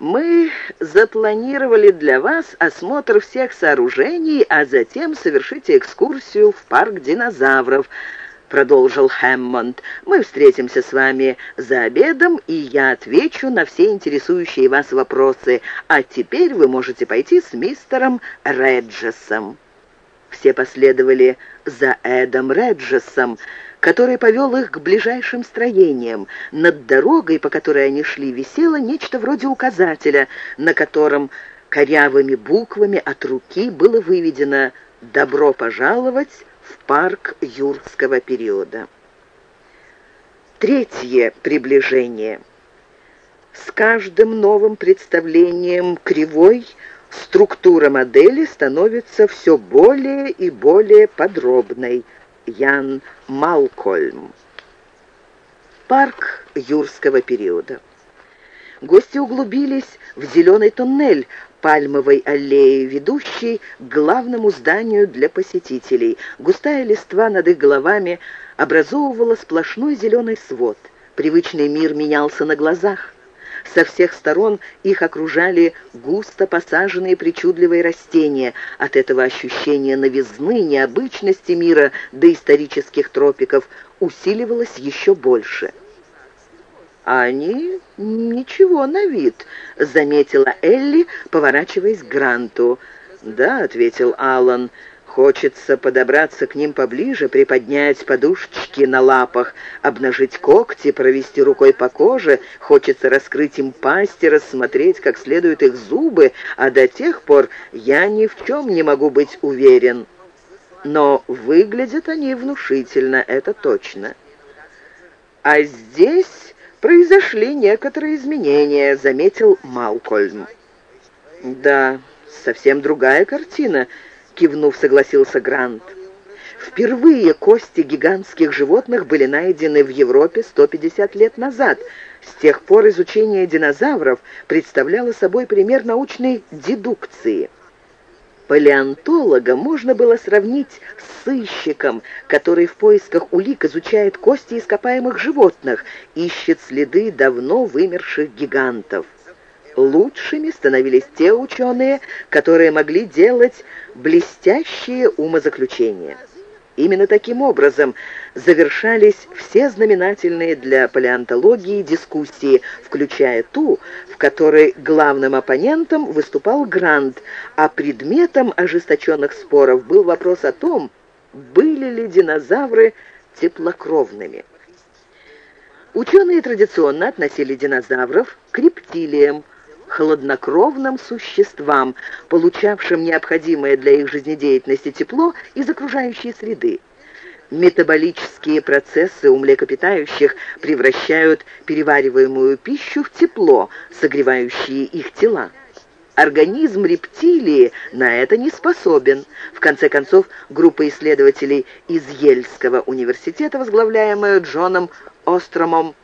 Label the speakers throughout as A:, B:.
A: Мы запланировали для вас осмотр всех сооружений, а затем совершите экскурсию в парк динозавров, продолжил Хэммонд. «Мы встретимся с вами за обедом, и я отвечу на все интересующие вас вопросы. А теперь вы можете пойти с мистером Реджесом». Все последовали за Эдом Реджесом, который повел их к ближайшим строениям. Над дорогой, по которой они шли, висело нечто вроде указателя, на котором корявыми буквами от руки было выведено «Добро пожаловать в парк юрского периода». Третье приближение. С каждым новым представлением кривой структура модели становится все более и более подробной – Ян Малкольм. Парк юрского периода. Гости углубились в зеленый туннель пальмовой аллеи, ведущей к главному зданию для посетителей. Густая листва над их головами образовывала сплошной зеленый свод. Привычный мир менялся на глазах. Со всех сторон их окружали густо посаженные причудливые растения. От этого ощущение новизны, необычности мира до исторических тропиков усиливалось еще больше. «Они ничего на вид», — заметила Элли, поворачиваясь к Гранту. «Да», — ответил Аллан, — Хочется подобраться к ним поближе, приподнять подушечки на лапах, обнажить когти, провести рукой по коже. Хочется раскрыть им пасти, рассмотреть как следует их зубы, а до тех пор я ни в чем не могу быть уверен. Но выглядят они внушительно, это точно. А здесь произошли некоторые изменения, заметил Малкольм. Да, совсем другая картина — кивнув, согласился Грант. Впервые кости гигантских животных были найдены в Европе 150 лет назад. С тех пор изучение динозавров представляло собой пример научной дедукции. Палеонтолога можно было сравнить с сыщиком, который в поисках улик изучает кости ископаемых животных, ищет следы давно вымерших гигантов. Лучшими становились те ученые, которые могли делать блестящие умозаключения. Именно таким образом завершались все знаменательные для палеонтологии дискуссии, включая ту, в которой главным оппонентом выступал Грант, а предметом ожесточенных споров был вопрос о том, были ли динозавры теплокровными. Ученые традиционно относили динозавров к рептилиям, хладнокровным существам, получавшим необходимое для их жизнедеятельности тепло из окружающей среды. Метаболические процессы у млекопитающих превращают перевариваемую пищу в тепло, согревающие их тела. Организм рептилии на это не способен. В конце концов, группа исследователей из Ельского университета, возглавляемая Джоном Остромом,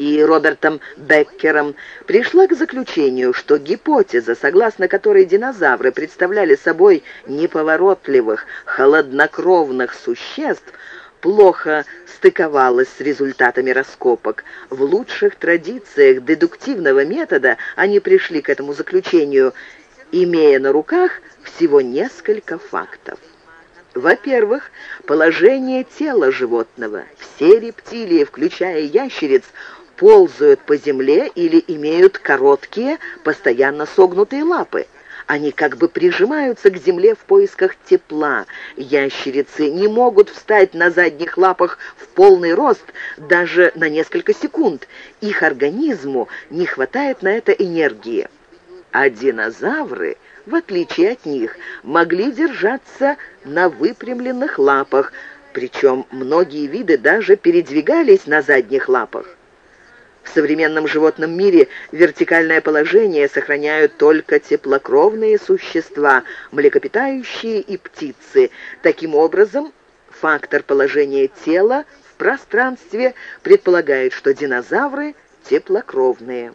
A: и Робертом Беккером пришла к заключению, что гипотеза, согласно которой динозавры представляли собой неповоротливых, холоднокровных существ, плохо стыковалась с результатами раскопок. В лучших традициях дедуктивного метода они пришли к этому заключению, имея на руках всего несколько фактов. Во-первых, положение тела животного. Все рептилии, включая ящериц, ползают по земле или имеют короткие, постоянно согнутые лапы. Они как бы прижимаются к земле в поисках тепла. Ящерицы не могут встать на задних лапах в полный рост даже на несколько секунд. Их организму не хватает на это энергии. А динозавры, в отличие от них, могли держаться на выпрямленных лапах, причем многие виды даже передвигались на задних лапах. В современном животном мире вертикальное положение сохраняют только теплокровные существа, млекопитающие и птицы. Таким образом, фактор положения тела в пространстве предполагает, что динозавры теплокровные.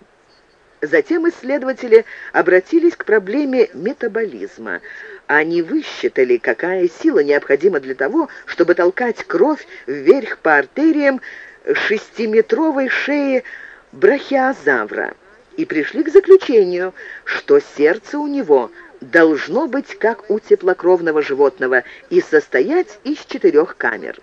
A: Затем исследователи обратились к проблеме метаболизма. Они высчитали, какая сила необходима для того, чтобы толкать кровь вверх по артериям шестиметровой шеи брахиозавра. и пришли к заключению, что сердце у него должно быть как у теплокровного животного и состоять из четырех камер.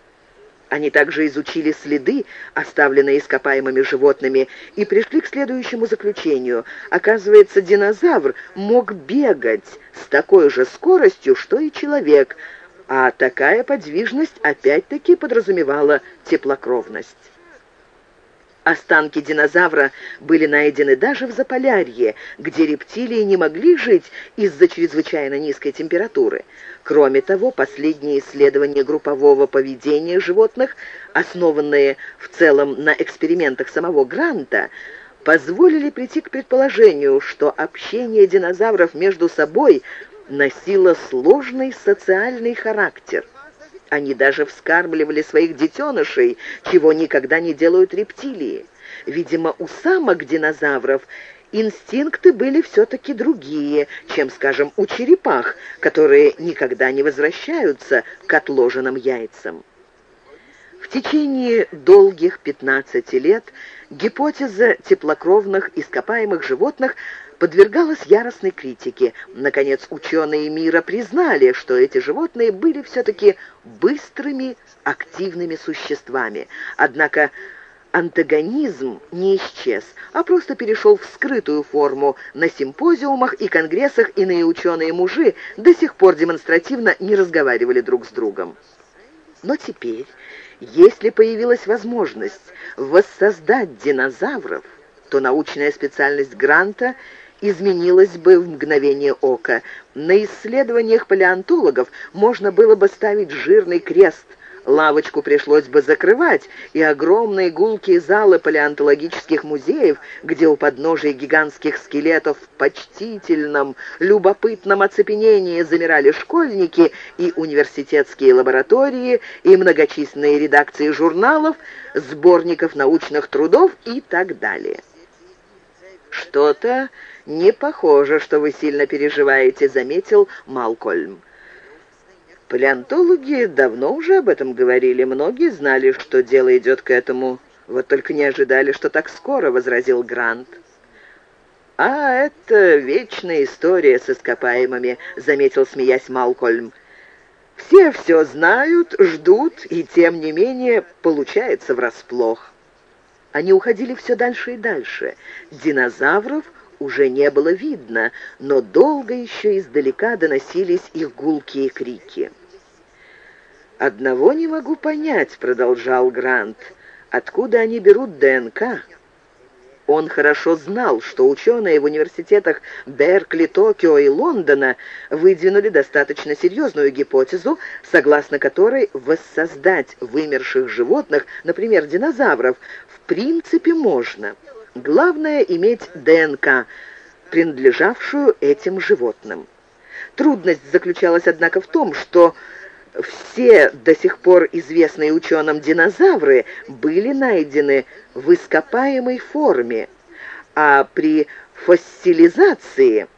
A: Они также изучили следы, оставленные ископаемыми животными, и пришли к следующему заключению. Оказывается, динозавр мог бегать с такой же скоростью, что и человек, а такая подвижность опять-таки подразумевала теплокровность. Останки динозавра были найдены даже в Заполярье, где рептилии не могли жить из-за чрезвычайно низкой температуры. Кроме того, последние исследования группового поведения животных, основанные в целом на экспериментах самого Гранта, позволили прийти к предположению, что общение динозавров между собой носило сложный социальный характер. Они даже вскармливали своих детенышей, чего никогда не делают рептилии. Видимо, у самок динозавров инстинкты были все-таки другие, чем, скажем, у черепах, которые никогда не возвращаются к отложенным яйцам. В течение долгих 15 лет гипотеза теплокровных ископаемых животных подвергалась яростной критике. Наконец, ученые мира признали, что эти животные были все-таки быстрыми, активными существами. Однако антагонизм не исчез, а просто перешел в скрытую форму. На симпозиумах и конгрессах иные ученые-мужи до сих пор демонстративно не разговаривали друг с другом. Но теперь, если появилась возможность воссоздать динозавров, то научная специальность Гранта – изменилось бы в мгновение ока. На исследованиях палеонтологов можно было бы ставить жирный крест. Лавочку пришлось бы закрывать, и огромные гулкие залы палеонтологических музеев, где у подножия гигантских скелетов в почтительном, любопытном оцепенении замирали школьники и университетские лаборатории, и многочисленные редакции журналов, сборников научных трудов и так далее. Что-то «Не похоже, что вы сильно переживаете», — заметил Малкольм. Палеонтологи давно уже об этом говорили. Многие знали, что дело идет к этому. Вот только не ожидали, что так скоро, — возразил Грант. «А это вечная история с ископаемыми», — заметил, смеясь Малкольм. «Все все знают, ждут, и тем не менее получается врасплох». Они уходили все дальше и дальше. Динозавров уже не было видно, но долго еще издалека доносились их гулкие крики. «Одного не могу понять», — продолжал Грант, — «откуда они берут ДНК?» Он хорошо знал, что ученые в университетах Беркли, Токио и Лондона выдвинули достаточно серьезную гипотезу, согласно которой воссоздать вымерших животных, например, динозавров, принципе можно – Главное — иметь ДНК, принадлежавшую этим животным. Трудность заключалась, однако, в том, что все до сих пор известные ученым динозавры были найдены в ископаемой форме, а при фоссилизации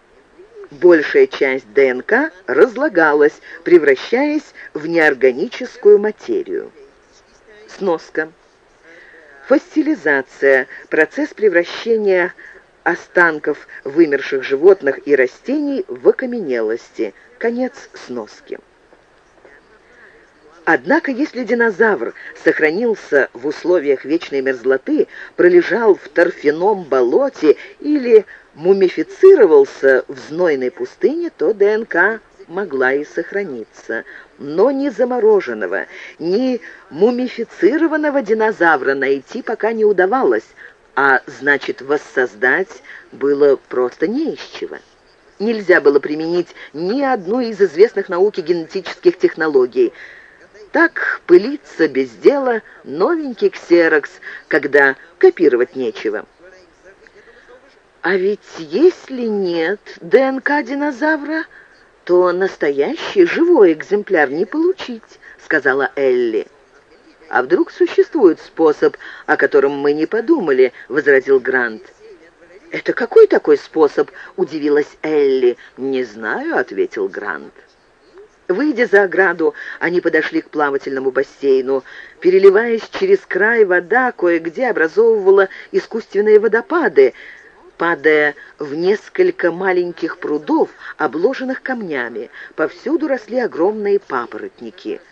A: большая часть ДНК разлагалась, превращаясь в неорганическую материю. Сноска. Фоссилизация – процесс превращения останков вымерших животных и растений в окаменелости. Конец сноски. Однако, если динозавр сохранился в условиях вечной мерзлоты, пролежал в торфяном болоте или мумифицировался в знойной пустыне, то ДНК могла и сохраниться. Но ни замороженного, ни мумифицированного динозавра найти пока не удавалось, а значит, воссоздать было просто не из чего. Нельзя было применить ни одну из известных науки генетических технологий. Так пылиться без дела новенький ксерокс, когда копировать нечего. А ведь если нет ДНК динозавра, то настоящий живой экземпляр не получить», — сказала Элли. «А вдруг существует способ, о котором мы не подумали?» — возразил Грант. «Это какой такой способ?» — удивилась Элли. «Не знаю», — ответил Грант. Выйдя за ограду, они подошли к плавательному бассейну. Переливаясь через край, вода кое-где образовывала искусственные водопады. Падая в несколько маленьких прудов, обложенных камнями. Повсюду росли огромные папоротники –